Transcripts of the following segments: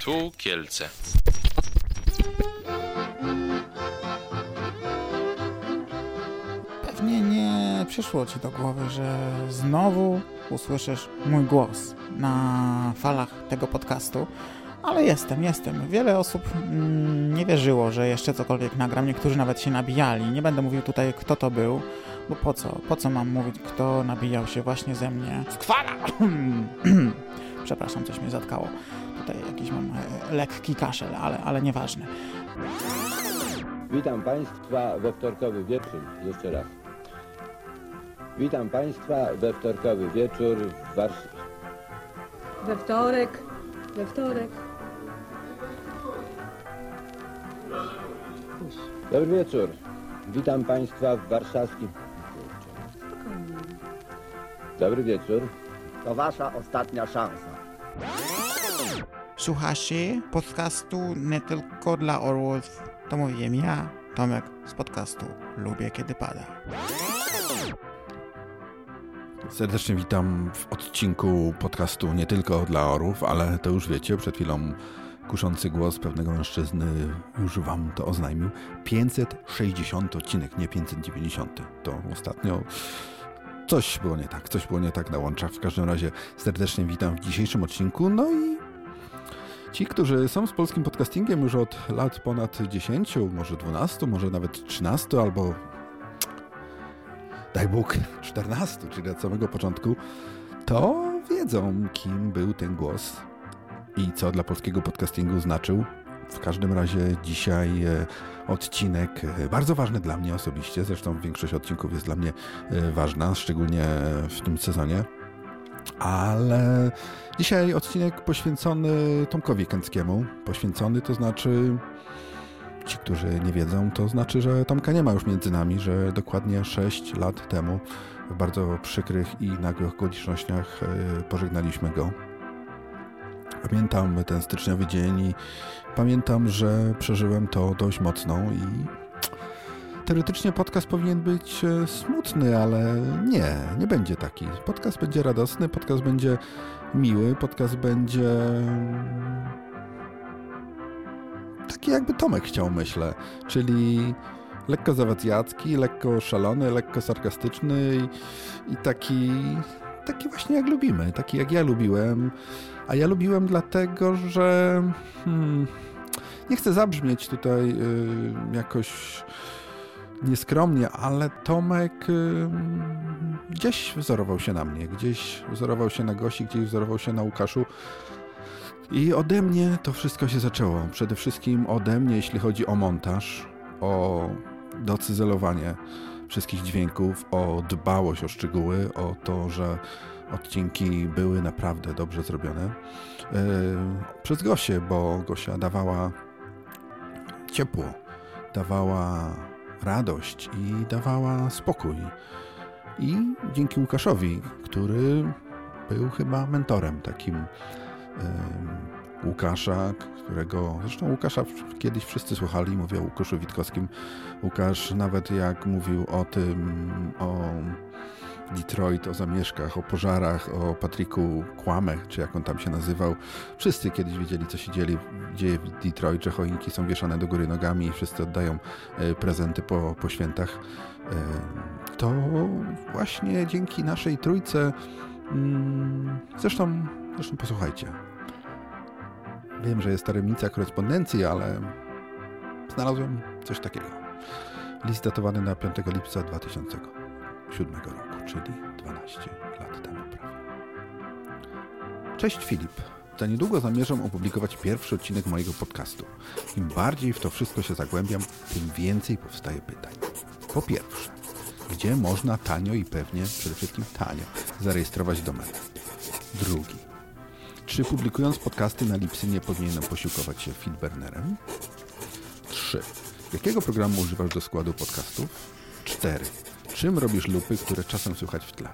Tu Kielce. Pewnie nie przyszło ci do głowy, że znowu usłyszysz mój głos na falach tego podcastu, ale jestem, jestem. Wiele osób mm, nie wierzyło, że jeszcze cokolwiek nagram. Niektórzy nawet się nabijali. Nie będę mówił tutaj, kto to był, bo po co? Po co mam mówić, kto nabijał się właśnie ze mnie? Skwala! Przepraszam, coś mnie zatkało. Tutaj jakiś mam e, lekki kaszel, ale, ale nieważne. Witam Państwa we wtorkowy wieczór. Jeszcze raz. Witam Państwa we wtorkowy wieczór w Warszawie. We wtorek, we wtorek. Dobry wieczór. Witam Państwa w warszawskim... Dobry wieczór. To wasza ostatnia szansa. Słuchacie podcastu nie tylko dla orłów. To mówiłem ja, Tomek z podcastu Lubię Kiedy Pada. Serdecznie witam w odcinku podcastu nie tylko dla orów, ale to już wiecie, przed chwilą kuszący głos pewnego mężczyzny już wam to oznajmił. 560 odcinek, nie 590. To ostatnio coś było nie tak, coś było nie tak na łączach. W każdym razie serdecznie witam w dzisiejszym odcinku. No i ci, którzy są z polskim podcastingiem już od lat ponad 10, może 12, może nawet 13 albo daj Bóg 14, czyli od samego początku, to wiedzą, kim był ten głos i co dla polskiego podcastingu znaczył. W każdym razie dzisiaj e, odcinek e, bardzo ważny dla mnie osobiście, zresztą większość odcinków jest dla mnie e, ważna, szczególnie w tym sezonie. Ale dzisiaj odcinek poświęcony Tomkowi Kęckiemu. Poświęcony to znaczy Ci, którzy nie wiedzą, to znaczy, że Tomka nie ma już między nami, że dokładnie 6 lat temu w bardzo przykrych i nagłych okolicznościach e, pożegnaliśmy go. Pamiętam ten styczniowy dzień i pamiętam, że przeżyłem to dość mocno i teoretycznie podcast powinien być e, smutny, ale nie, nie będzie taki. Podcast będzie radosny, podcast będzie miły, podcast będzie taki jakby Tomek chciał, myślę. Czyli lekko zawacjacki, lekko szalony, lekko sarkastyczny i, i taki, taki właśnie jak lubimy, taki jak ja lubiłem. A ja lubiłem dlatego, że hmm, nie chcę zabrzmieć tutaj y, jakoś nieskromnie, ale Tomek y, gdzieś wzorował się na mnie, gdzieś wzorował się na Gosi, gdzieś wzorował się na Łukaszu. I ode mnie to wszystko się zaczęło. Przede wszystkim ode mnie, jeśli chodzi o montaż, o docyzelowanie wszystkich dźwięków, o dbałość o szczegóły, o to, że odcinki były naprawdę dobrze zrobione. Yy, przez Gosię, bo Gosia dawała ciepło, dawała radość i dawała spokój. I dzięki Łukaszowi, który był chyba mentorem takim em, Łukasza, którego zresztą Łukasza kiedyś wszyscy słuchali, mówię o Łukaszu Witkowskim. Łukasz nawet jak mówił o tym, o Detroit, o zamieszkach, o pożarach, o Patryku Kłamech, czy jak on tam się nazywał. Wszyscy kiedyś wiedzieli, co się dzieje, dzieje w Detroit, że choinki są wieszane do góry nogami i wszyscy oddają e, prezenty po, po świętach. E, To właśnie dzięki naszej trójce, mm, zresztą, zresztą posłuchajcie. Wiem, że jest tajemnica korespondencji, ale znalazłem coś takiego. List datowany na 5 lipca 2007 roku, czyli 12 lat temu prawie. Cześć Filip. Za niedługo zamierzam opublikować pierwszy odcinek mojego podcastu. Im bardziej w to wszystko się zagłębiam, tym więcej powstaje pytań. Po pierwsze, gdzie można tanio i pewnie, przede wszystkim tanio, zarejestrować domenę? Drugi, czy publikując podcasty na Lipsy nie powinienem posiłkować się feedburnerem? 3. Jakiego programu używasz do składu podcastów? 4. Czym robisz lupy, które czasem słychać w tle?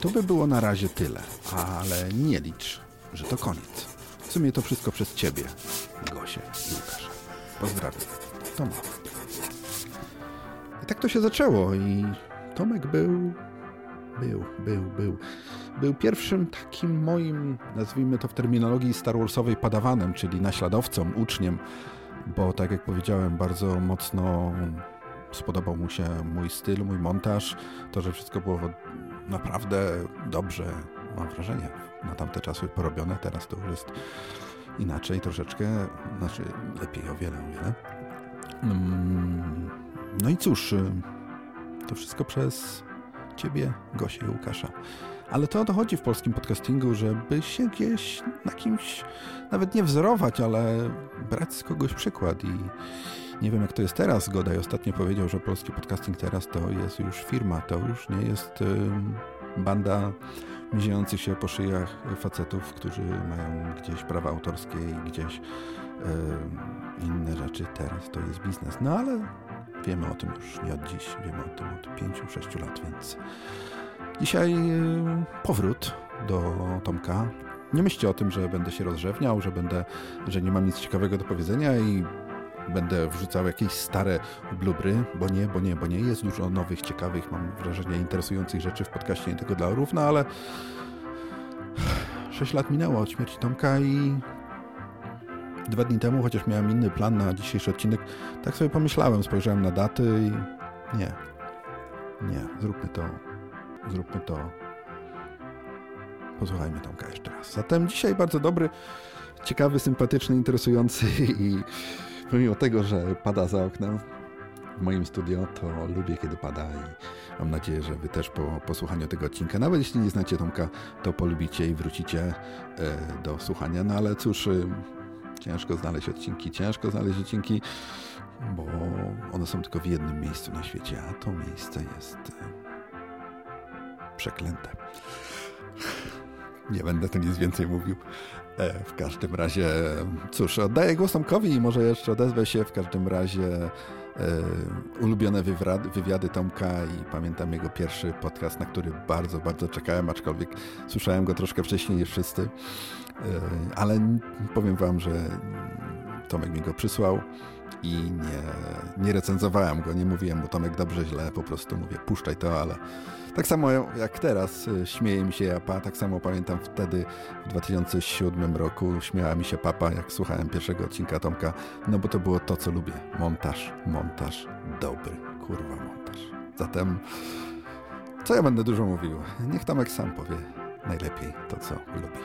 To by było na razie tyle, ale nie licz, że to koniec. W sumie to wszystko przez Ciebie, Gosię i Łukasza. Pozdrawiam. Tomek. I tak to się zaczęło i Tomek był, był, był, był. był pierwszym takim moim, nazwijmy to w terminologii Star Warsowej, padawanem, czyli naśladowcą, uczniem, bo tak jak powiedziałem, bardzo mocno spodobał mu się mój styl, mój montaż, to, że wszystko było naprawdę dobrze, mam wrażenie, na tamte czasy porobione, teraz to już jest inaczej troszeczkę, znaczy lepiej o wiele, o wiele. Mm, no i cóż, to wszystko przez ciebie, Gosię i Łukasza. Ale to o to chodzi w polskim podcastingu, żeby się gdzieś na kimś nawet nie wzorować, ale brać z kogoś przykład. I nie wiem, jak to jest teraz. Godaj ostatnio powiedział, że polski podcasting teraz to jest już firma, to już nie jest banda miziejących się po szyjach facetów, którzy mają gdzieś prawa autorskie i gdzieś inne rzeczy. Teraz to jest biznes. No ale wiemy o tym już nie od dziś, wiemy o tym od 5-6 lat, więc dzisiaj powrót do Tomka. Nie myślcie o tym, że będę się rozrzewniał, że będę, że nie mam nic ciekawego do powiedzenia i będę wrzucał jakieś stare blubry, bo nie, bo nie, bo nie. Jest dużo nowych, ciekawych, mam wrażenie, interesujących rzeczy w podcaście, nie tylko dla orów, no ale 6 lat minęło od śmierci Tomka i dwa dni temu, chociaż miałem inny plan na dzisiejszy odcinek, tak sobie pomyślałem, spojrzałem na daty i nie, nie, zróbmy to, zróbmy to. Posłuchajmy Tomka jeszcze raz. Zatem dzisiaj bardzo dobry, ciekawy, sympatyczny, interesujący i pomimo tego, że pada za oknem w moim studio, to lubię kiedy pada i mam nadzieję, że wy też po posłuchaniu tego odcinka, nawet jeśli nie znacie Tomka, to polubicie i wrócicie e, do słuchania. No ale cóż, e, ciężko znaleźć odcinki, ciężko znaleźć odcinki, bo one są tylko w jednym miejscu na świecie, a to miejsce jest e, przeklęte. Nie będę tu nic więcej mówił. E, w każdym razie, cóż, oddaję głos Tomkowi i może jeszcze odezwę się. W każdym razie e, ulubione wywiady, Tomka i pamiętam jego pierwszy podcast, na który bardzo, bardzo czekałem, aczkolwiek słyszałem go troszkę wcześniej niż wszyscy. E, ale powiem wam, że Tomek mi go przysłał i nie, nie recenzowałem go, nie mówiłem mu Tomek dobrze, źle, po prostu mówię puszczaj to, ale tak samo jak teraz y, śmieje mi się Japa, tak samo pamiętam wtedy w 2007 roku śmiała mi się papa, jak słuchałem pierwszego odcinka Tomka, no bo to było to, co lubię. Montaż, montaż, dobry, kurwa montaż. Zatem, co ja będę dużo mówił? Niech Tomek sam powie najlepiej to, co lubi.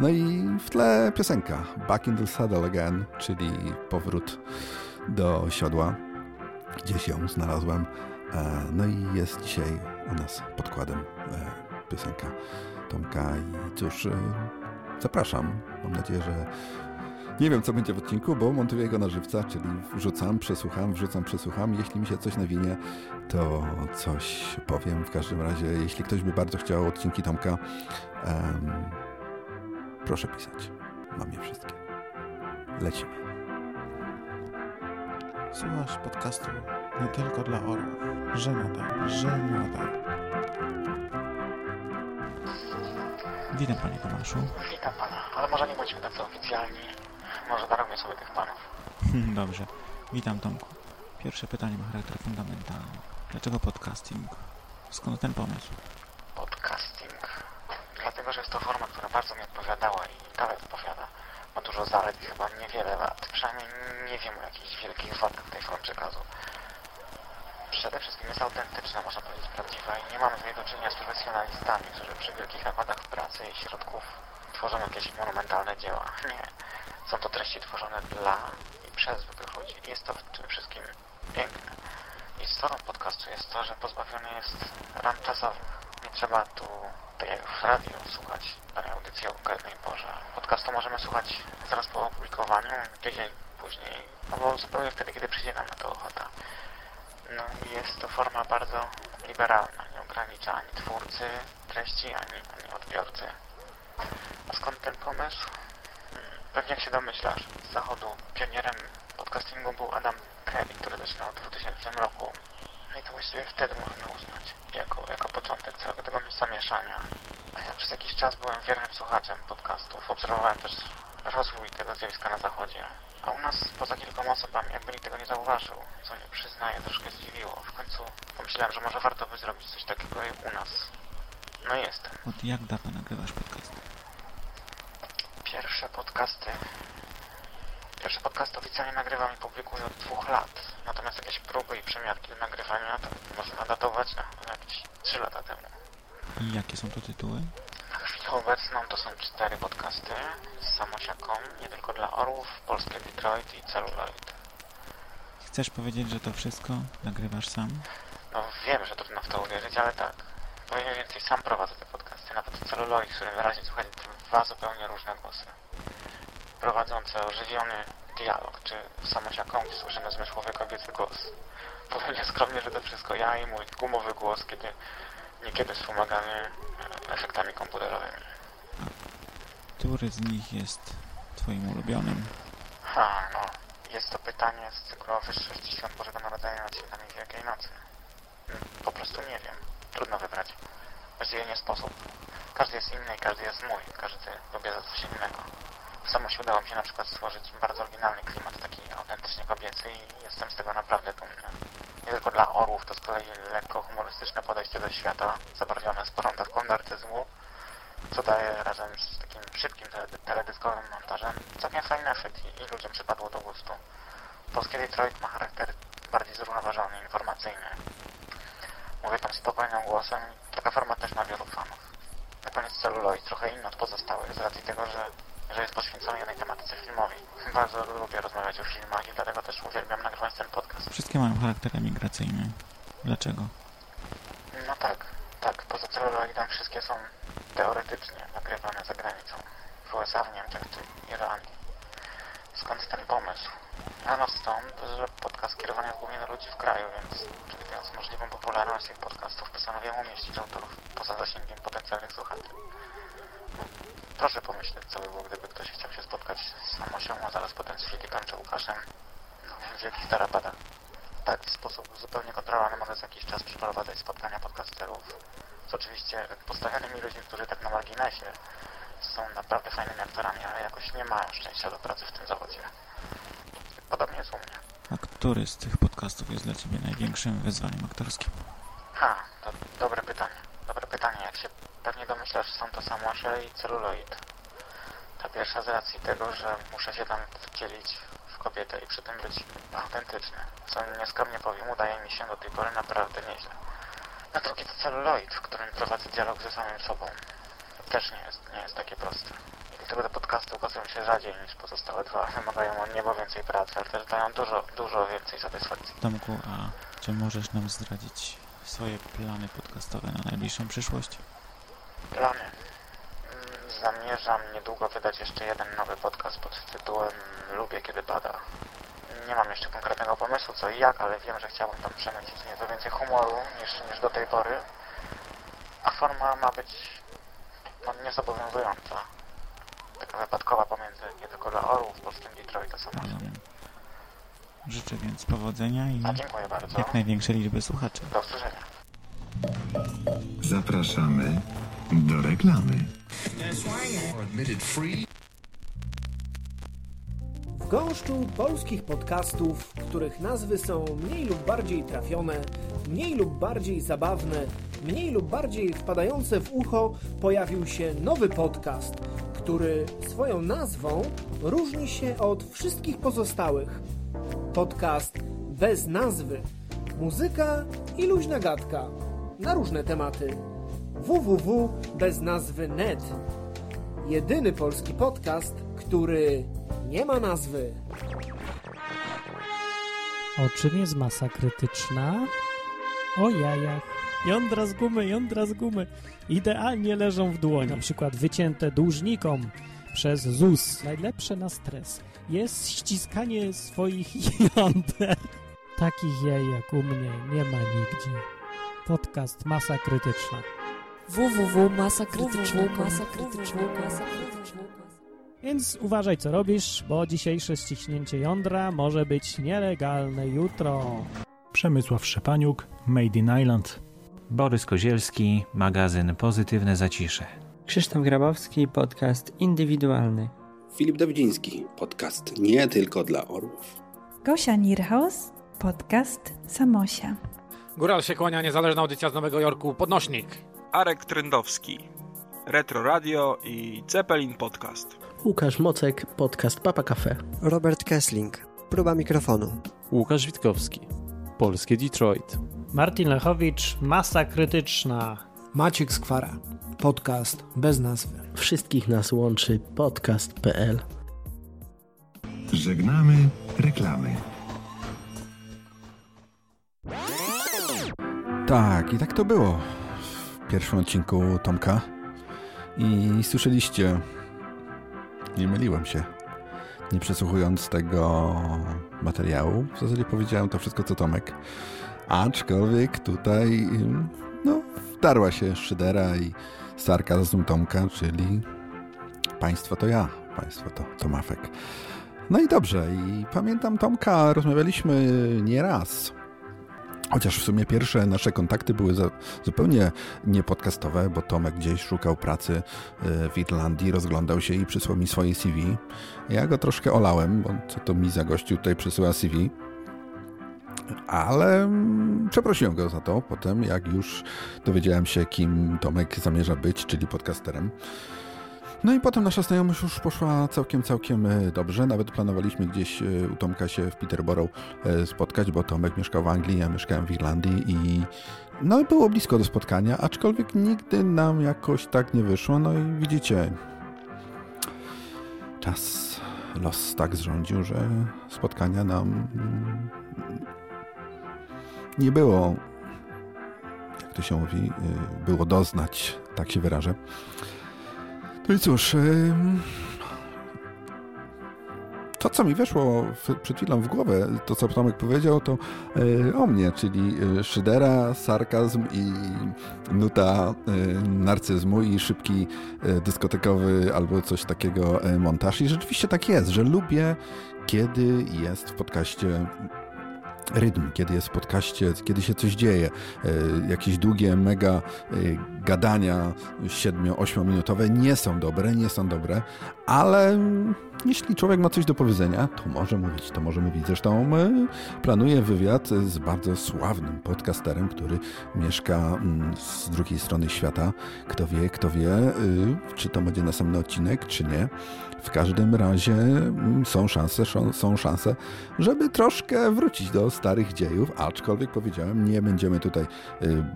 No i w tle piosenka Back in the Saddle Again, czyli powrót do siodła. Gdzieś ją znalazłem. E, no i jest dzisiaj u nas podkładem e, piosenka Tomka i cóż, e, zapraszam. Mam nadzieję, że nie wiem, co będzie w odcinku, bo montuję go na żywca, czyli wrzucam, przesłucham, wrzucam, przesłucham. Jeśli mi się coś nawinie, to coś powiem. W każdym razie, jeśli ktoś by bardzo chciał odcinki Tomka, proszę pisać. Mam je wszystkie. Lecimy. Słuchasz podcastu nie tylko dla orłów. Żenada, żenada. Witam panie Tomaszu. Witam pana, ale może nie bądźmy tacy oficjalni. Może darujmy sobie tych panów. Hmm, dobrze. Witam Tomku. Pierwsze pytanie ma charakter fundamentalny. Dlaczego podcasting? Skąd ten pomysł? Podcasting. Dlatego, że jest to forma, która bardzo mi odpowiadała i dalej odpowiada. Ma dużo zalet i chyba niewiele lat. Przynajmniej nie wiem o jakichś wielkich wadach tej formy przekazu przede wszystkim jest autentyczna, można powiedzieć prawdziwa i nie mamy tutaj do czynienia z profesjonalistami, którzy przy wielkich nakładach pracy i środków tworzą jakieś monumentalne dzieła. Nie. Są to treści tworzone dla i przez zwykłych ludzi. Jest to w tym wszystkim piękne. I stroną podcastu jest to, że pozbawiony jest ram czasowych. Nie trzeba tu, tak jak w radio, słuchać danej audycji o konkretnej porze. Podcastu możemy słuchać zaraz po opublikowaniu, tydzień później, albo zupełnie wtedy, kiedy przyjdzie nam na to ochota. No jest to forma bardzo liberalna, nie ogranicza ani twórcy treści, ani, ani odbiorcy. A skąd ten pomysł? Hmm, pewnie jak się domyślasz, z zachodu pionierem podcastingu był Adam Kelly, który zaczynał w 2000 roku. No i to właściwie wtedy można uznać jako, jako początek całego tego zamieszania. A ja przez jakiś czas byłem wiernym słuchaczem podcastów. Obserwowałem też rozwój tego zjawiska na zachodzie. A u nas poza kilkoma osobami jakby nikt tego nie zauważył, co nie przyznaję, troszkę zdziwiło. W końcu pomyślałem, że może warto by zrobić coś takiego u nas. No jestem. Od jak dawno nagrywasz podcast? Pierwsze podcasty... Pierwsze podcasty oficjalnie nagrywam i publikuję od dwóch lat. Natomiast jakieś próby i przemiarki do nagrywania to można datować na jakieś 3 lata temu. I jakie są to tytuły? Obecną to są cztery podcasty z samosiaką, nie tylko dla orłów, polskie Detroit i Celluloid. Chcesz powiedzieć, że to wszystko nagrywasz sam? No wiem, że trudno w to uwierzyć, ale tak. Powiem więcej, sam prowadzę te podcasty, nawet Celluloid, w którym wyraźnie słychać dwa zupełnie różne głosy. Prowadzące ożywiony dialog, czy samosiaką, gdzie słyszymy zmysłowy kobiecy głos. Powiem nieskromnie, że to wszystko ja i mój gumowy głos, kiedy niekiedy wspomagany e, efektami komputerowymi. Który z nich jest twoim ulubionym? Ha, no. Jest to pytanie z cyklu o wyższości świąt Bożego Narodzenia nad świętami Wielkiej Nocy. Mm, Po prostu nie wiem. Trudno wybrać. Właściwie nie sposób. Każdy jest inny i każdy jest mój. Każdy lubi za coś innego. Samo się udało mi się na przykład stworzyć bardzo oryginalny klimat, taki autentycznie kobiecy i jestem z tego naprawdę dumny. Nie tylko dla orłów, to z kolei lekko humorystyczne podejście do świata, zabarwione sporą dawką narcyzmu, co daje razem z takim szybkim tele- teledyskowym montażem całkiem fajny efekt i, ludziom przypadło do gustu. Polskie Detroit ma charakter bardziej zrównoważony, informacyjny. Mówię tam spokojnym głosem i taka forma też ma wielu fanów. Na koniec celuloid trochę inny od pozostałych z racji tego, że, że jest poświęcony jednej tematyce filmowi. Bardzo lubię rozmawiać o filmach i dlatego też uwielbiam nagrywać ten podcast. Wszystkie mają charakter emigracyjny. Dlaczego? No tak, tak. Poza celuloidem wszystkie są teoretycznie nagrywane za granicą. W USA, w Niemczech czy Irlandii. Skąd ten pomysł? Ano stąd, że podcast kierowany jest głównie do ludzi w kraju, więc przewidując możliwą popularność tych podcastów postanowiłem umieścić autorów poza zasięgiem potencjalnych słuchaczy. Proszę pomyśleć, co by było, gdyby ktoś chciał się spotkać z Samosią, a zaraz potem z Filipem czy Łukaszem no, w wielkich tarapatach. W taki sposób zupełnie kontrolowany może za jakiś czas przeprowadzać spotkania podcasterów z oczywiście postawionymi ludźmi, którzy tak na marginesie są naprawdę fajnymi aktorami, ale jakoś nie mają szczęścia do pracy w tym zawodzie. Podobnie jest u mnie. A który z tych podcastów jest dla ciebie największym wyzwaniem aktorskim? Ha, to dobre domyślasz, są to samosie i celuloid. Ta pierwsza z racji tego, że muszę się tam wcielić w kobietę i przy tym być autentyczny. Co nieskromnie powiem, udaje mi się do tej pory naprawdę nieźle. Na drugi to celuloid, w którym prowadzę dialog ze samym sobą. Też nie jest, nie jest takie proste. I dlatego te podcasty ukazują się rzadziej niż pozostałe dwa. Wymagają od niebo więcej pracy, ale też dają dużo, dużo więcej satysfakcji. Tomku, a czy możesz nam zdradzić swoje plany podcastowe na najbliższą przyszłość? Plany. Mm, Zamierzam niedługo wydać jeszcze jeden nowy podcast pod tytułem Lubię kiedy pada. Nie mam jeszcze konkretnego pomysłu co i jak, ale wiem, że chciałbym tam przemycić nieco więcej humoru niż, niż do tej pory. A forma ma być no, niezobowiązująca. Taka wypadkowa pomiędzy nie tylko dla orłów, polskim Detroit a. Rozumiem. Życzę więc powodzenia i A dziękuję bardzo. jak największej liczby słuchaczy. Do usłyszenia. Zapraszamy do reklamy. W gąszczu polskich podcastów, których nazwy są mniej lub bardziej trafione, mniej lub bardziej zabawne, mniej lub bardziej wpadające w ucho, pojawił się nowy podcast, który swoją nazwą różni się od wszystkich pozostałych. Podcast bez nazwy. Muzyka i luźna gadka na różne tematy. www.beznazwy.net Jedyny polski podcast, który nie ma nazwy. O czym jest masa krytyczna? O jajach. Jądra z gumy, jądra z gumy. Idealnie leżą w dłoni. Na przykład wycięte dłużnikom przez ZUS. Najlepsze na stres jest ściskanie swoich jąder. Takich jaj jak u mnie nie ma nigdzie. Podcast Masa Krytyczna. Więc uważaj co robisz, bo dzisiejsze ściśnięcie jądra może być nielegalne jutro. Przemysław Szczepaniuk, Made in Island. Borys Kozielski, magazyn Pozytywne Zacisze. Krzysztof Grabowski, podcast indywidualny. Filip Dawidziński, podcast nie tylko dla orłów. Gosia Nierhaus, podcast Samosia. Góral się kłania, niezależna audycja z Nowego Jorku, Podnośnik. Arek Trendowski, Retro Radio i Zeppelin Podcast. Łukasz Mocek, podcast Papa Cafe. Robert Kessling, próba mikrofonu. Łukasz Witkowski, Polskie Detroit. Martin Lechowicz, Masa Krytyczna. Maciek Skwara, podcast bez nazwy. Wszystkich nas łączy podcast.pl. Żegnamy reklamy. Tak, i tak to było pierwszym odcinku Tomka. I słyszeliście, nie myliłem się. Nie przesłuchując tego materiału, w zasadzie powiedziałem to wszystko co Tomek. Aczkolwiek tutaj, no, wdarła się szydera i sarkazm Tomka, czyli państwo to ja, państwo to, to Mafek. No i dobrze, i pamiętam Tomka, rozmawialiśmy nieraz Chociaż w sumie pierwsze nasze kontakty były za, zupełnie niepodcastowe, bo Tomek gdzieś szukał pracy w Irlandii, rozglądał się i przysłał mi swoje CV. Ja go troszkę olałem, bo co to mi za gościu tutaj przysyła CV. Ale przeprosiłem go za to potem, jak już dowiedziałem się, kim Tomek zamierza być, czyli podcasterem. No i potem nasza znajomość już poszła całkiem, całkiem dobrze. Nawet planowaliśmy gdzieś u Tomka się w Peterborough spotkać, bo Tomek mieszkał w Anglii, ja mieszkałem w Irlandii i no i było blisko do spotkania, aczkolwiek nigdy nam jakoś tak nie wyszło. No i widzicie, czas, los tak zrządził, że spotkania nam nie było, jak to się mówi, było doznać, tak się wyrażę. No i cóż, to co mi weszło przed chwilą w głowę, to co Tomek powiedział, to o mnie, czyli szydera, sarkazm i nuta narcyzmu i szybki dyskotekowy albo coś takiego montaż. I rzeczywiście tak jest, że lubię, kiedy jest w podcaście rytm, kiedy jest w podcaście, kiedy się coś dzieje, jakieś długie, mega gadania 7-8 minutowe nie są dobre, nie są dobre, ale jeśli człowiek ma coś do powiedzenia, to może mówić, to może mówić. Zresztą planuję wywiad z bardzo sławnym podcasterem, który mieszka z drugiej strony świata. Kto wie, kto wie, czy to będzie następny odcinek, czy nie. W każdym razie są szanse, są szanse, żeby troszkę wrócić do starych dziejów, aczkolwiek powiedziałem, nie będziemy tutaj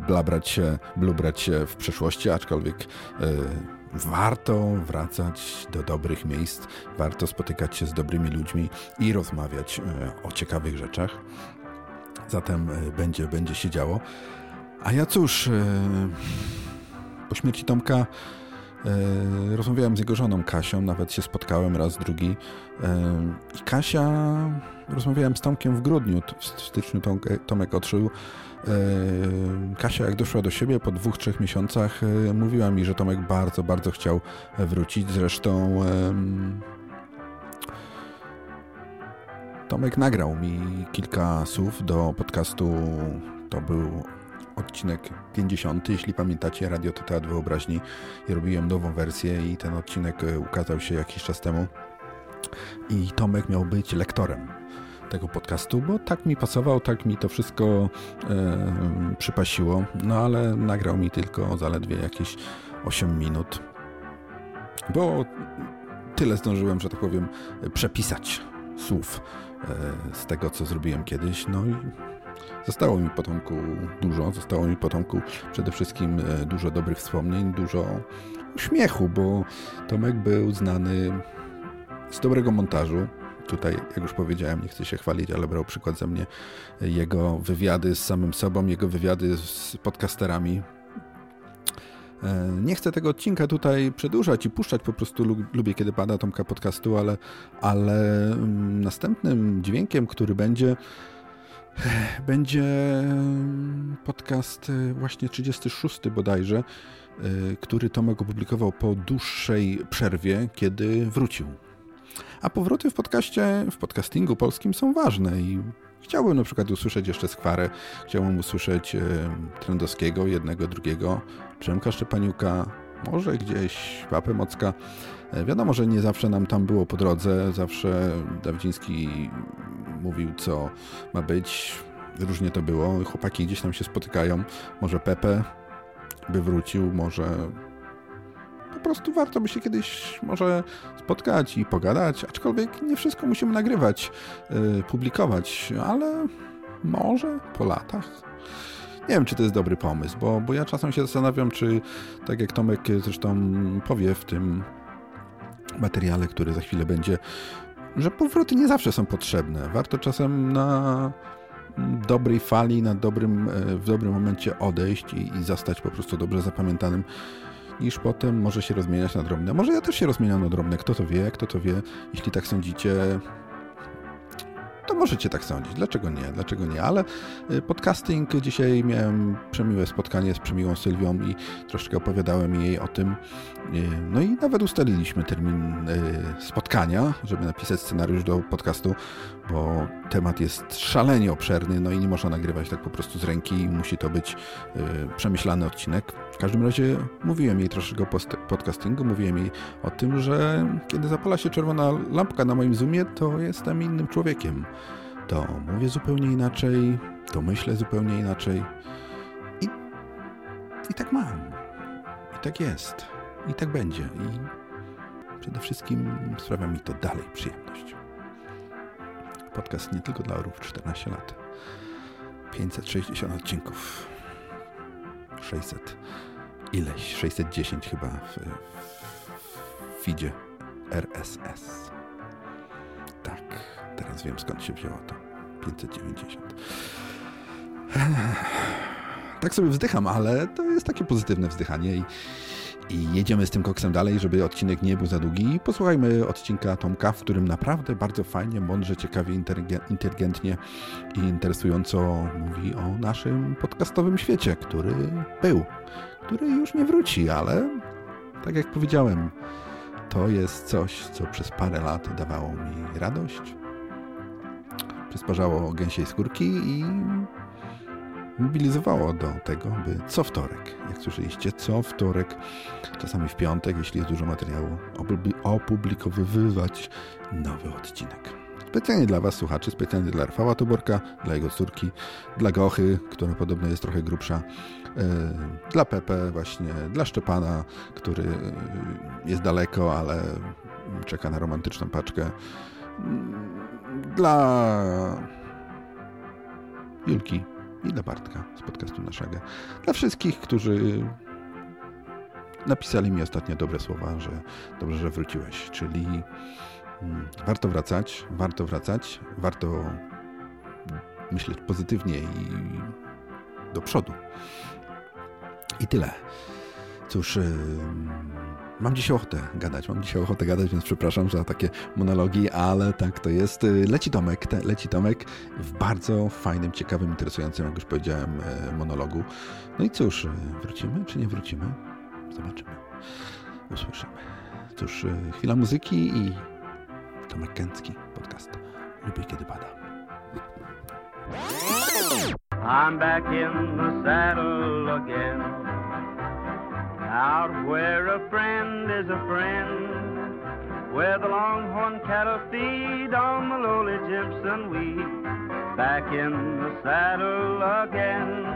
blabrać się, blubrać się w przeszłości, aczkolwiek warto wracać do dobrych miejsc, warto spotykać się z dobrymi ludźmi i rozmawiać o ciekawych rzeczach. Zatem będzie, będzie się działo. A ja cóż, po śmierci Tomka rozmawiałem z jego żoną Kasią, nawet się spotkałem raz, drugi. I Kasia, rozmawiałem z Tomkiem w grudniu, w styczniu Tomek odszedł. Kasia, jak doszła do siebie po dwóch, trzech miesiącach, mówiła mi, że Tomek bardzo, bardzo chciał wrócić. Zresztą Tomek nagrał mi kilka słów do podcastu. To był odcinek 50, jeśli pamiętacie, Radio to Teatr Wyobraźni. I robiłem nową wersję i ten odcinek ukazał się jakiś czas temu. I Tomek miał być lektorem tego podcastu, bo tak mi pasował, tak mi to wszystko e, przypasiło, no ale nagrał mi tylko zaledwie jakieś 8 minut, bo tyle zdążyłem, że tak powiem, przepisać słów e, z tego, co zrobiłem kiedyś, no i zostało mi potomku dużo, zostało mi potomku przede wszystkim dużo dobrych wspomnień, dużo uśmiechu, bo Tomek był znany z dobrego montażu, tutaj, jak już powiedziałem, nie chcę się chwalić, ale brał przykład ze mnie jego wywiady z samym sobą, jego wywiady z podcasterami. Nie chcę tego odcinka tutaj przedłużać i puszczać, po prostu lubię, kiedy pada Tomka podcastu, ale, ale następnym dźwiękiem, który będzie, będzie podcast właśnie 36 bodajże, który Tomek opublikował po dłuższej przerwie, kiedy wrócił a powroty w podcaście, w podcastingu polskim są ważne i chciałbym na przykład usłyszeć jeszcze Skwarę, chciałbym usłyszeć e, Trendowskiego, jednego, drugiego, Przemka Szczepaniuka, może gdzieś Papę Mocka. E, wiadomo, że nie zawsze nam tam było po drodze, zawsze Dawidziński mówił, co ma być. Różnie to było. Chłopaki gdzieś tam się spotykają. Może Pepe, by wrócił, może prostu warto by się kiedyś może spotkać i pogadać, aczkolwiek nie wszystko musimy nagrywać, yy, publikować, ale może po latach. Nie wiem, czy to jest dobry pomysł, bo, bo ja czasem się zastanawiam, czy tak jak Tomek zresztą powie w tym materiale, który za chwilę będzie, że powroty nie zawsze są potrzebne. Warto czasem na dobrej fali, na dobrym, w dobrym momencie odejść i, i zostać po prostu dobrze zapamiętanym niż potem może się rozmieniać na drobne. Może ja też się rozmieniam na drobne, kto to wie, kto to wie. Jeśli tak sądzicie, możecie tak sądzić. Dlaczego nie? Dlaczego nie? Ale y, podcasting dzisiaj miałem przemiłe spotkanie z przemiłą Sylwią i troszkę opowiadałem jej o tym. Y, no i nawet ustaliliśmy termin y, spotkania, żeby napisać scenariusz do podcastu, bo temat jest szalenie obszerny, no i nie można nagrywać tak po prostu z ręki i musi to być przemyślany odcinek. W każdym razie mówiłem jej troszkę o podcastingu, mówiłem jej o tym, że kiedy zapala się czerwona lampka na moim zoomie, to jestem innym człowiekiem. To mówię zupełnie inaczej, to myślę zupełnie inaczej. I, i tak mam. I tak jest. I tak będzie. I przede wszystkim sprawia mi to dalej przyjemność. Podcast nie tylko dla orów 14 lat. 560 odcinków. 600 ileś, 610 chyba w, w feedzie RSS. Teraz wiem skąd się wzięło to. 590. Tak sobie wzdycham, ale to jest takie pozytywne wzdychanie i, i jedziemy z tym koksem dalej, żeby odcinek nie był za długi. Posłuchajmy odcinka Tomka, w którym naprawdę bardzo fajnie, mądrze, ciekawie, inteligentnie i interesująco mówi o naszym podcastowym świecie, który był, który już nie wróci, ale tak jak powiedziałem, to jest coś, co przez parę lat dawało mi radość, przysparzało gęsiej skórki i mobilizowało do tego, by co wtorek, jak słyszeliście, co wtorek, czasami w piątek, jeśli jest dużo materiału, opublikowywać nowy odcinek. Specjalnie dla Was, słuchaczy, specjalnie dla Rafała Tuborka, dla jego córki, dla Gochy, która podobno jest trochę grubsza, e, dla Pepe właśnie, dla Szczepana, który jest daleko, ale czeka na romantyczną paczkę, dla Julki i dla Bartka z podcastu naszego. Dla wszystkich, którzy napisali mi ostatnio dobre słowa, że dobrze, że wróciłeś, czyli mm, warto wracać, warto wracać, warto myśleć pozytywnie i do przodu. I tyle. Cóż, Mam dzisiaj ochotę gadać, mam dzisiaj ochotę gadać, więc przepraszam za takie monologi, ale tak to jest. Leci Tomek, te, leci Tomek w bardzo fajnym, ciekawym, interesującym, jak już powiedziałem, e, monologu. No i cóż, e, wrócimy czy nie wrócimy? Zobaczymy. Usłyszymy. Cóż, chwila muzyki i Tomek Kęcki, podcast. Lubię, kiedy pada. I'm back in the saddle again. Out where a friend is a friend, where the longhorn cattle feed on the lowly Jimson weed. Back in the saddle again,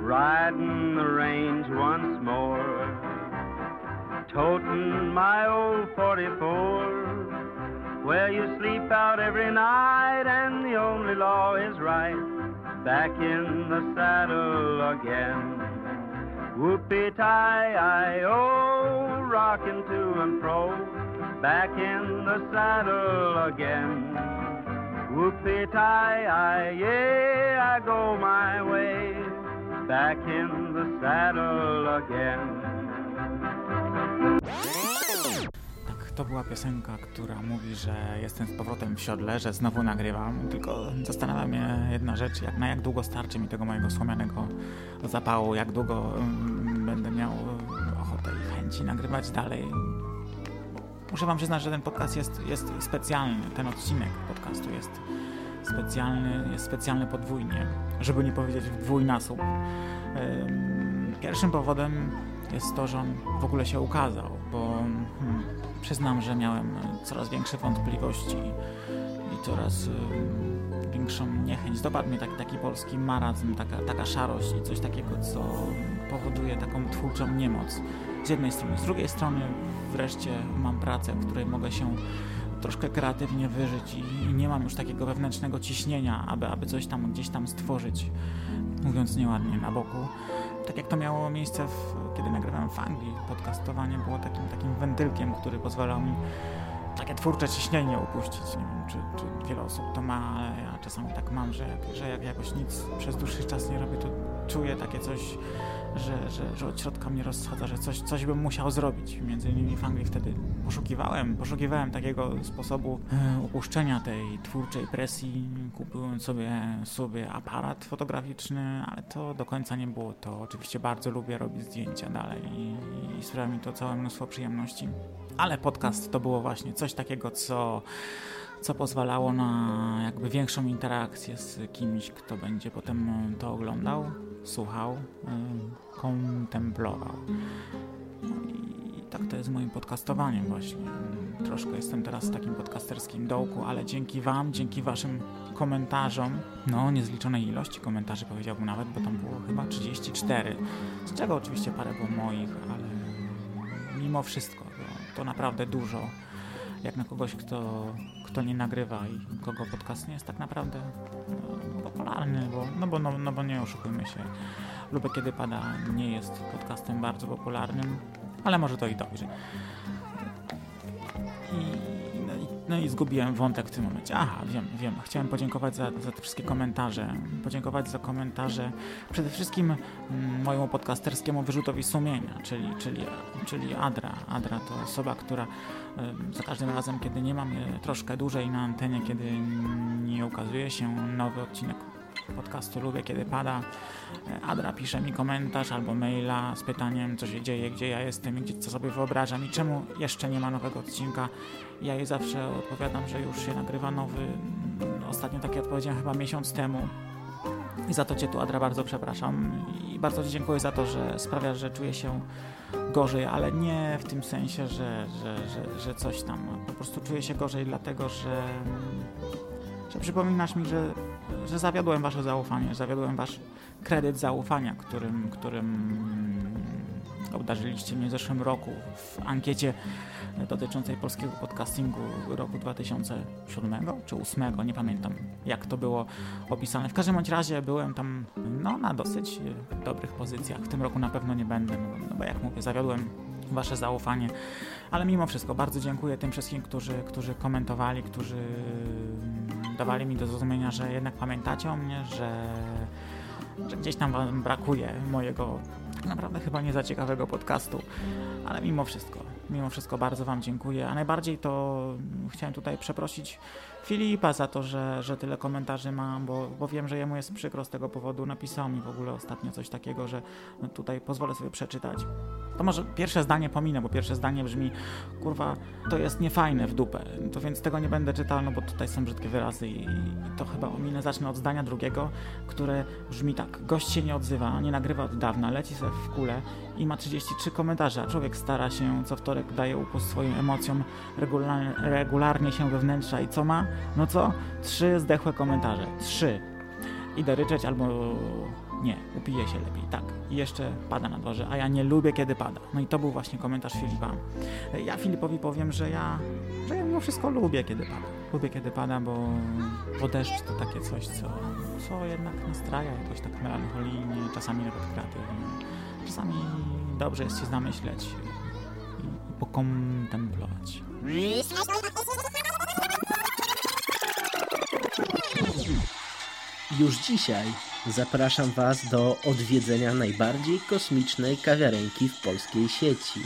riding the range once more, toting my old 44, where you sleep out every night and the only law is right. Back in the saddle again. Whoopie tie I oh, rocking to and fro, back in the saddle again. Whoopie tie I, yeah, I go my way, back in the saddle again. To była piosenka, która mówi, że jestem z powrotem w siodle, że znowu nagrywam, tylko zastanawia mnie jedna rzecz, jak, na jak długo starczy mi tego mojego słomianego zapału, jak długo um, będę miał ochotę i chęci nagrywać dalej. Muszę wam przyznać, że ten podcast jest, jest specjalny, ten odcinek podcastu jest specjalny, jest specjalny podwójnie, żeby nie powiedzieć w dwójnasób. Pierwszym powodem jest to, że on w ogóle się ukazał, bo Przyznam, że miałem coraz większe wątpliwości i coraz większą niechęć. Dopadł mnie taki, taki polski marazm, taka, taka szarość i coś takiego, co powoduje taką twórczą niemoc. Z jednej strony. Z drugiej strony wreszcie mam pracę, w której mogę się troszkę kreatywnie wyżyć i, i nie mam już takiego wewnętrznego ciśnienia, aby, aby coś tam gdzieś tam stworzyć, mówiąc nieładnie, na boku. Tak jak to miało miejsce, w, kiedy nagrywałem w Anglii, podcastowanie było takim, takim wentylkiem, który pozwalał mi takie twórcze ciśnienie upuścić. Nie wiem, czy, czy wiele osób to ma, ale ja czasami tak mam, że, że jak jakoś nic przez dłuższy czas nie robię, to czuję takie coś, że, że, że od środka mnie rozsadza, że coś, coś bym musiał zrobić. Między innymi w Anglii wtedy poszukiwałem, poszukiwałem takiego sposobu e, upuszczenia tej twórczej presji. Kupiłem sobie, sobie aparat fotograficzny, ale to do końca nie było to. Oczywiście bardzo lubię robić zdjęcia dalej i, i sprawia mi to całe mnóstwo przyjemności. Ale podcast to było właśnie coś takiego, co co pozwalało na jakby większą interakcję z kimś, kto będzie potem to oglądał, słuchał, kontemplował. I tak to jest moim podcastowaniem właśnie. Troszkę jestem teraz w takim podcasterskim dołku, ale dzięki Wam, dzięki Waszym komentarzom, no niezliczonej ilości komentarzy powiedziałbym nawet, bo tam było chyba 34, z czego oczywiście parę było moich, ale mimo wszystko to naprawdę dużo jak na kogoś, kto, kto nie nagrywa i kogo podcast nie jest tak naprawdę no, popularny, bo, no, bo, no, no bo nie oszukujmy się. Lubię Kiedy Pada nie jest podcastem bardzo popularnym, ale może to i dobrze. I no i zgubiłem wątek w tym momencie. Aha, wiem, wiem. Chciałem podziękować za, za te wszystkie komentarze. Podziękować za komentarze przede wszystkim mm, mojemu podcasterskiemu wyrzutowi sumienia, czyli, czyli, czyli Adra. Adra to osoba, która za każdym razem, kiedy nie mam je troszkę dłużej na antenie, kiedy nie ukazuje się nowy odcinek podcastu Lubię Kiedy Pada. Adra pisze mi komentarz albo maila z pytaniem, co się dzieje, gdzie ja jestem i co sobie wyobrażam i czemu jeszcze nie ma nowego odcinka. Ja jej zawsze odpowiadam, że już się nagrywa nowy. Ostatnio takie odpowiedziałem chyba miesiąc temu. I za to Cię tu, Adra, bardzo przepraszam. I bardzo Ci dziękuję za to, że sprawia, że czuję się gorzej, ale nie w tym sensie, że, że, że, że coś tam. Po prostu czuję się gorzej, dlatego że, że przypominasz mi, że, że zawiodłem Wasze zaufanie, zawiodłem Wasz kredyt zaufania, którym, którym obdarzyliście mnie w zeszłym roku w ankiecie dotyczącej polskiego podcastingu roku 2007 czy 2008, nie pamiętam jak to było opisane. W każdym bądź razie byłem tam no, na dosyć dobrych pozycjach. W tym roku na pewno nie będę, no, no bo jak mówię, zawiodłem Wasze zaufanie, ale mimo wszystko bardzo dziękuję tym wszystkim, którzy, którzy komentowali, którzy dawali mi do zrozumienia, że jednak pamiętacie o mnie, że, że gdzieś tam Wam brakuje mojego tak naprawdę chyba nie za ciekawego podcastu, ale mimo wszystko, mimo wszystko bardzo Wam dziękuję, a najbardziej to chciałem tutaj przeprosić Filipa za to, że, że tyle komentarzy mam, bo, bo wiem, że jemu jest przykro z tego powodu. Napisał mi w ogóle ostatnio coś takiego, że no tutaj pozwolę sobie przeczytać. To może pierwsze zdanie pominę, bo pierwsze zdanie brzmi kurwa, to jest niefajne w dupę. To więc tego nie będę czytał, no bo tutaj są brzydkie wyrazy i, i to chyba ominę. Zacznę od zdania drugiego, które brzmi tak. Gość się nie odzywa, nie nagrywa od dawna, leci sobie w kule i ma 33 komentarze, a człowiek stara się, co wtorek daje upust swoim emocjom, regularnie, się wewnętrza i co ma? No co? Trzy zdechłe komentarze. Trzy. Idę ryczeć albo nie, upije się lepiej, tak. I jeszcze pada na dworze, a ja nie lubię, kiedy pada. No i to był właśnie komentarz Filipa. Ja Filipowi powiem, że ja, że ja mimo wszystko lubię, kiedy pada. Lubię, kiedy pada, bo, bo deszcz to takie coś, co, co jednak nastraja jakoś tak melancholijnie, czasami nawet kreatywnie. Czasami dobrze jest się zamyśleć i, pokontemplować. Już dzisiaj zapraszam Was do odwiedzenia najbardziej kosmicznej kawiarenki w polskiej sieci.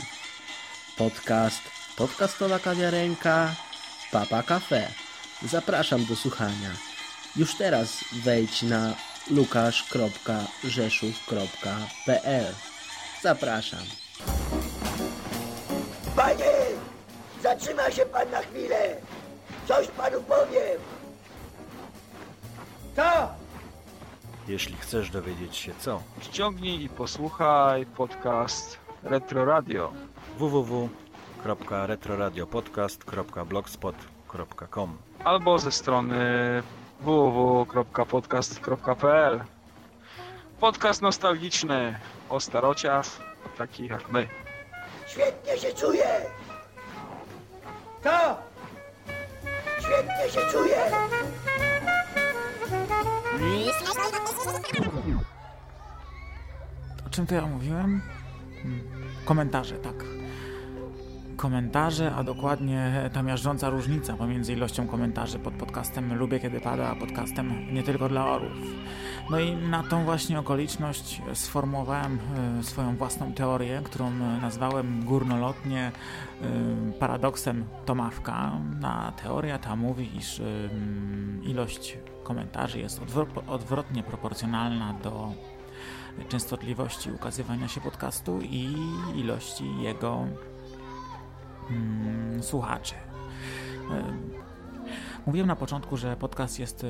Podcast Podcastowa Kawiarenka Papa Cafe. Zapraszam do słuchania. Już teraz wejdź na lukasz.rzeszów.pl Zapraszam. Panie! Zatrzyma się pan na chwilę! Coś panu powiem! Co? Jeśli chcesz dowiedzieć się co, ściągnij i posłuchaj podcast Retro Radio www.retroradiopodcast.blogspot.com albo ze strony www.podcast.pl Podcast nostalgiczny o starociach, takich jak my. Świetnie się czuję! To! Świetnie się czuję! O czym to ja mówiłem? Hmm. Komentarze, tak. Komentarze, a dokładnie ta miażdżąca różnica pomiędzy ilością komentarzy pod podcastem Lubię Kiedy Pada, a podcastem Nie Tylko Dla Orów. No i na tą właśnie okoliczność sformułowałem e, swoją własną teorię, którą nazwałem górnolotnie e, paradoksem Tomawka. A teoria ta mówi, iż e, ilość komentarzy jest odwrotnie proporcjonalna do częstotliwości ukazywania się podcastu i ilości jego mm, słuchaczy. Mówiłem na początku, że podcast jest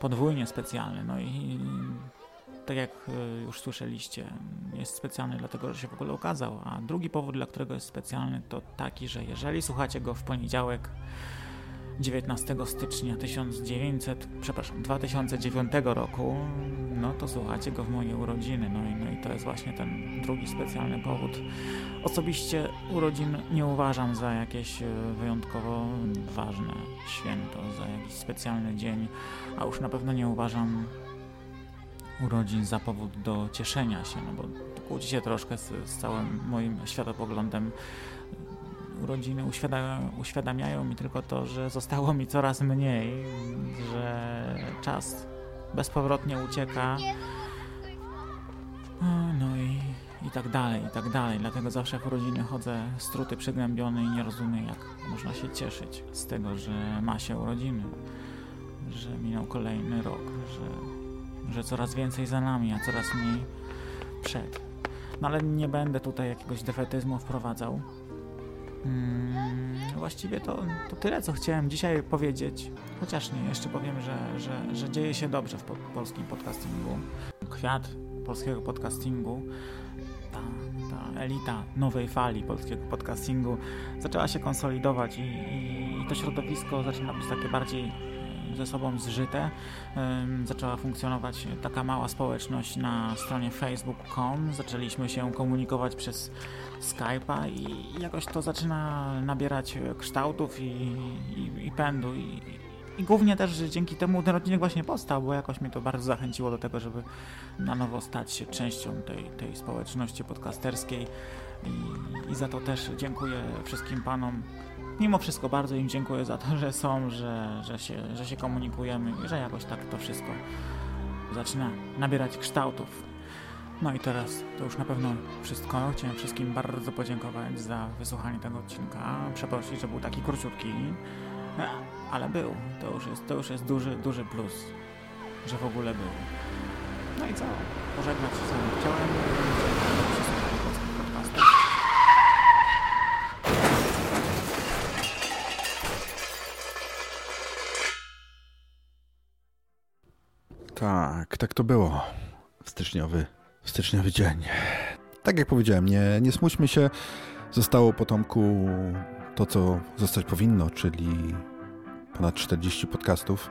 podwójnie specjalny, no i tak jak już słyszeliście, jest specjalny dlatego, że się w ogóle ukazał, a drugi powód, dla którego jest specjalny, to taki, że jeżeli słuchacie go w poniedziałek 19 stycznia 1900, przepraszam, 2009 roku, no to słuchacie go w moje urodziny. No i, no i to jest właśnie ten drugi specjalny powód. Osobiście urodzin nie uważam za jakieś e, wyjątkowo ważne święto, za jakiś specjalny dzień, a już na pewno nie uważam urodzin za powód do cieszenia się, no bo kłóci się troszkę z, z całym moim światopoglądem urodziny uświadamiają, uświadamiają mi tylko to, że zostało mi coraz mniej, że czas bezpowrotnie ucieka. No i, i tak dalej, i tak dalej. Dlatego zawsze w urodziny chodzę struty, przygnębiony i nie rozumiem, jak można się cieszyć z tego, że ma się urodziny, że minął kolejny rok, że, że coraz więcej za nami, a coraz mniej przed. No ale nie będę tutaj jakiegoś defetyzmu wprowadzał. Hmm, właściwie to, to tyle, co chciałem dzisiaj powiedzieć. Chociaż nie, jeszcze powiem, że, że, że dzieje się dobrze w po, polskim podcastingu. Kwiat polskiego podcastingu, ta, ta elita nowej fali polskiego podcastingu zaczęła się konsolidować i, i, i to środowisko zaczyna być takie bardziej ze sobą zżyte. Zaczęła funkcjonować taka mała społeczność na stronie facebook.com. Zaczęliśmy się komunikować przez Skype'a i jakoś to zaczyna nabierać kształtów i, i, i pędu. I, i głównie też dzięki temu ten odcinek właśnie powstał, bo jakoś mnie to bardzo zachęciło do tego, żeby na nowo stać się częścią tej, tej społeczności podcasterskiej. I, I za to też dziękuję wszystkim panom mimo wszystko bardzo im dziękuję za to, że są, że, że, się, że się komunikujemy i że jakoś tak to wszystko zaczyna nabierać kształtów. No i teraz to już na pewno wszystko. Chciałem wszystkim bardzo podziękować za wysłuchanie tego odcinka. Przeprosić, że był taki króciutki, ale był. To już jest, to już jest duży, duży plus, że w ogóle był. No i co? Pożegnać się z wami chciałem. Tak, tak to było. Styczniowy, styczniowy dzień. Tak jak powiedziałem, nie, nie smućmy się. Zostało potomku to, co zostać powinno, czyli ponad 40 podcastów.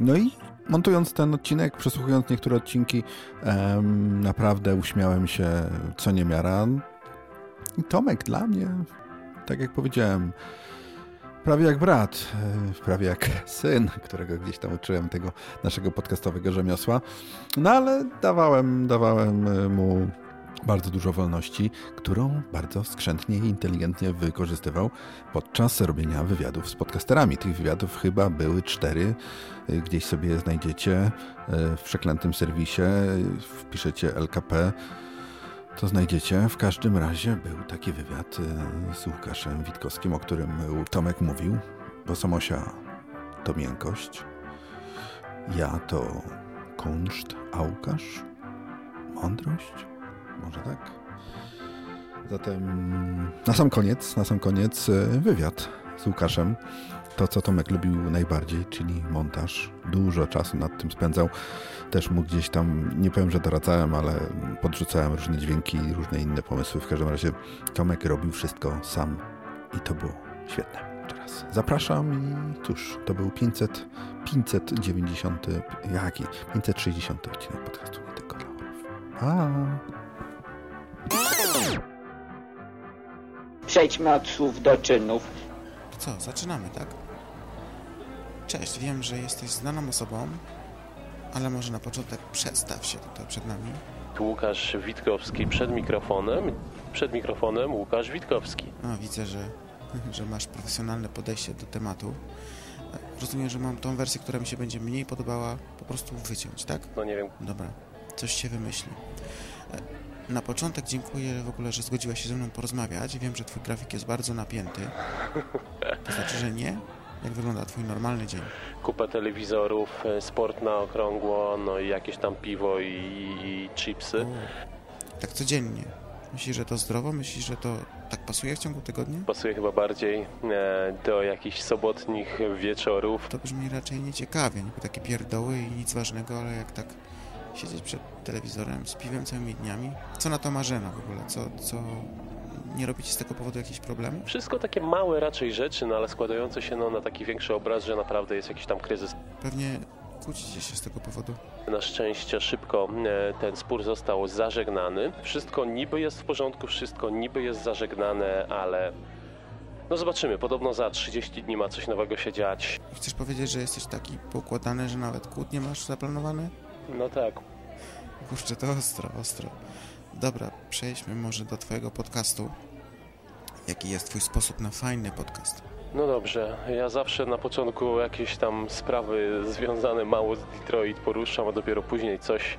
No i montując ten odcinek, przesłuchując niektóre odcinki, em, naprawdę uśmiałem się co niemiara. I Tomek dla mnie, tak jak powiedziałem, prawie jak brat, e, prawie jak syn, którego gdzieś tam uczyłem tego naszego podcastowego rzemiosła. No ale dawałem, dawałem e, mu bardzo dużo wolności, którą bardzo skrzętnie i inteligentnie wykorzystywał podczas robienia wywiadów z podcasterami. Tych wywiadów chyba były cztery. E, gdzieś sobie znajdziecie w przeklętym serwisie. Wpiszecie LKP to znajdziecie. W każdym razie był taki wywiad y, z Łukaszem Witkowskim, o którym Tomek mówił, bo Samosia to miękkość, ja to kunszt, a Łukasz mądrość? Może tak? Zatem na sam koniec, na sam koniec y, wywiad z Łukaszem to, co Tomek lubił najbardziej, czyli montaż. Dużo czasu nad tym spędzał. Też mu gdzieś tam, nie powiem, że doradzałem, ale podrzucałem różne dźwięki i różne inne pomysły. W każdym razie Tomek robił wszystko sam i to było świetne. teraz. Zapraszam i cóż, to był 500, 590, jaki? 560 odcinek podcastu Nie Tylko dla Orów. A. Przejdźmy od słów do czynów. Co, zaczynamy, tak? Cześć, wiem, że jesteś znaną osobą, ale może na początek przedstaw się tutaj przed nami. Łukasz Witkowski przed mikrofonem. Przed mikrofonem Łukasz Witkowski. No, widzę, że, że masz profesjonalne podejście do tematu. Rozumiem, że mam tą wersję, która mi się będzie mniej podobała, po prostu wyciąć, tak? No nie wiem. Dobra, coś się wymyśli. Na początek dziękuję w ogóle, że zgodziłaś się ze mną porozmawiać. Wiem, że twój grafik jest bardzo napięty. To znaczy, że nie? Jak wygląda twój normalny dzień? Kupę telewizorów, e, sport na okrągło, no i jakieś tam piwo i, i chipsy. O, tak codziennie. Myślisz, że to zdrowo? Myślisz, że to tak pasuje w ciągu tygodnia? Pasuje chyba bardziej e, do jakichś sobotnich wieczorów. To brzmi raczej nieciekawie, niby takie pierdoły i nic ważnego, ale jak tak siedzieć przed telewizorem z piwem całymi dniami. Co na to Marzena w ogóle? Co, co nie robi ci z tego powodu jakichś problemów? Wszystko takie małe raczej rzeczy, no ale składające się no, na taki większy obraz, że naprawdę jest jakiś tam kryzys. Pewnie kłócicie się z tego powodu. Na szczęście szybko e, ten spór został zażegnany. Wszystko niby jest w porządku, wszystko niby jest zażegnane, ale no zobaczymy. Podobno za 30 dni ma coś nowego się dziać. Chcesz powiedzieć, że jesteś taki poukładany, że nawet kłótnie masz zaplanowane? No tak. Kurczę, to ostro, ostro. Dobra, przejdźmy może do twojego podcastu. Jaki jest twój sposób na fajny podcast? No dobrze, ja zawsze na początku jakieś tam sprawy związane mało z Detroit poruszam, a dopiero później coś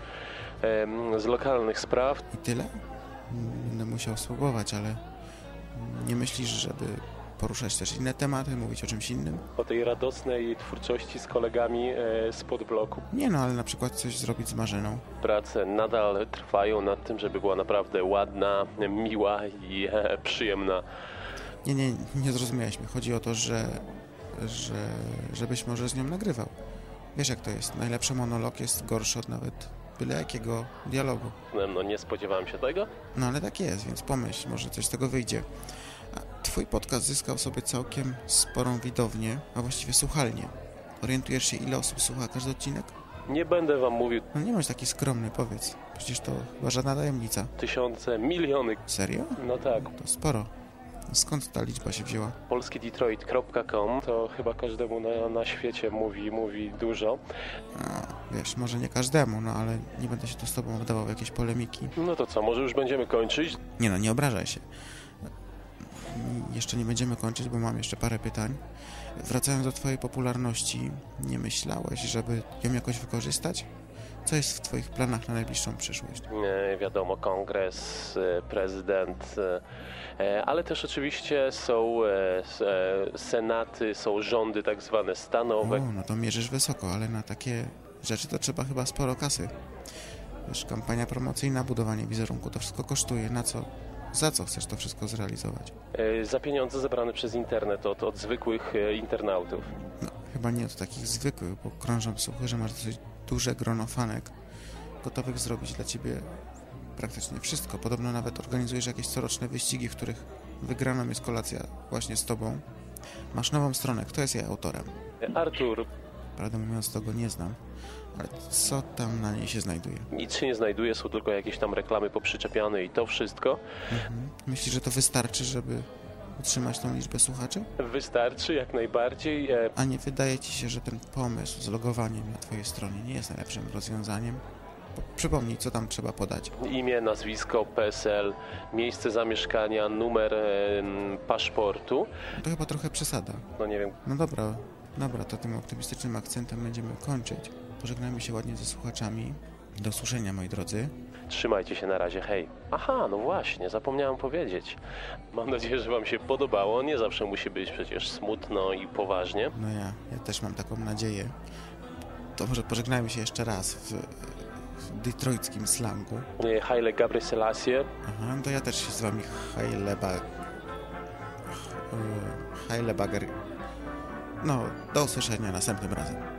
em, z lokalnych spraw. I tyle? Będę musiał spróbować, ale nie myślisz, żeby poruszać też inne tematy, mówić o czymś innym? O tej radosnej twórczości z kolegami e, spod bloku. Nie no, ale na przykład coś zrobić z Marzeną. Prace nadal trwają nad tym, żeby była naprawdę ładna, miła i e, przyjemna. Nie, nie, nie zrozumiałeś mnie. Chodzi o to, że, że żebyś może z nią nagrywał. Wiesz jak to jest. Najlepszy monolog jest gorszy od nawet byle jakiego dialogu. No nie spodziewałem się tego. No ale tak jest, więc pomyśl, może coś z tego wyjdzie. Twój podcast zyskał sobie całkiem sporą widownię, a właściwie słuchalnię. Orientujesz się, ile osób słucha każdy odcinek? Nie będę wam mówił. No nie bądź taki skromny, powiedz. Przecież to chyba żadna tajemnica. Tysiące, miliony. Serio? No tak. To sporo. Skąd ta liczba się wzięła? polskiedetroit.com to chyba każdemu na, na świecie mówi, mówi dużo. A, wiesz, może nie każdemu, no ale nie będę się tu z tobą wdawał w jakieś polemiki. No to co, może już będziemy kończyć? Nie no, nie obrażaj się. Jeszcze nie będziemy kończyć, bo mam jeszcze parę pytań. Wracając do twojej popularności, nie myślałeś, żeby ją jakoś wykorzystać? Co jest w twoich planach na najbliższą przyszłość? E, wiadomo, kongres, e, prezydent, e, ale też oczywiście są senaty, są rządy tak zwane stanowe. O, no to mierzysz wysoko, ale na takie rzeczy to trzeba chyba sporo kasy. Wiesz, kampania promocyjna, budowanie wizerunku, to wszystko kosztuje. Na co? Za co chcesz to wszystko zrealizować? E, za pieniądze zebrane przez internet od, od zwykłych e, internautów. No, chyba nie od takich zwykłych, bo krążą słuchy, że masz dosyć duże grono fanek gotowych zrobić dla ciebie praktycznie wszystko. Podobno nawet organizujesz jakieś coroczne wyścigi, w których wygraną jest kolacja właśnie z tobą. Masz nową stronę. Kto jest jej autorem? E, Artur, Prawdę mówiąc, to go nie znam. Co tam na niej się znajduje? nic się nie znajduje, są tylko jakieś tam reklamy poprzyczepiane i to wszystko. Mhm. Myślisz, że to wystarczy, żeby utrzymać tą liczbę słuchaczy? Wystarczy jak najbardziej. E, A nie wydaje ci się, że ten pomysł z logowaniem na twojej stronie nie jest najlepszym rozwiązaniem? Po- Przypomnij, co tam trzeba podać. Imię, nazwisko, PESEL, miejsce zamieszkania, numer e, paszportu. To chyba trochę przesada. No nie wiem, No dobra, dobra, to tym optymistycznym akcentem będziemy kończyć. Pożegnajmy się ładnie ze słuchaczami. Do usłyszenia, moi drodzy. trzymajcie się na razie, hej. Aha, no właśnie, zapomniałem powiedzieć. Mam nadzieję, że wam się podobało. Nie zawsze musi być przecież smutno i poważnie. No ja, ja też mam taką nadzieję. To może pożegnajmy się jeszcze raz w, w detroickim slangu. Haile Gabriel Selassie. Aha, to ja też się z wami Haileba... Hailebagger... No, do usłyszenia następnym razem.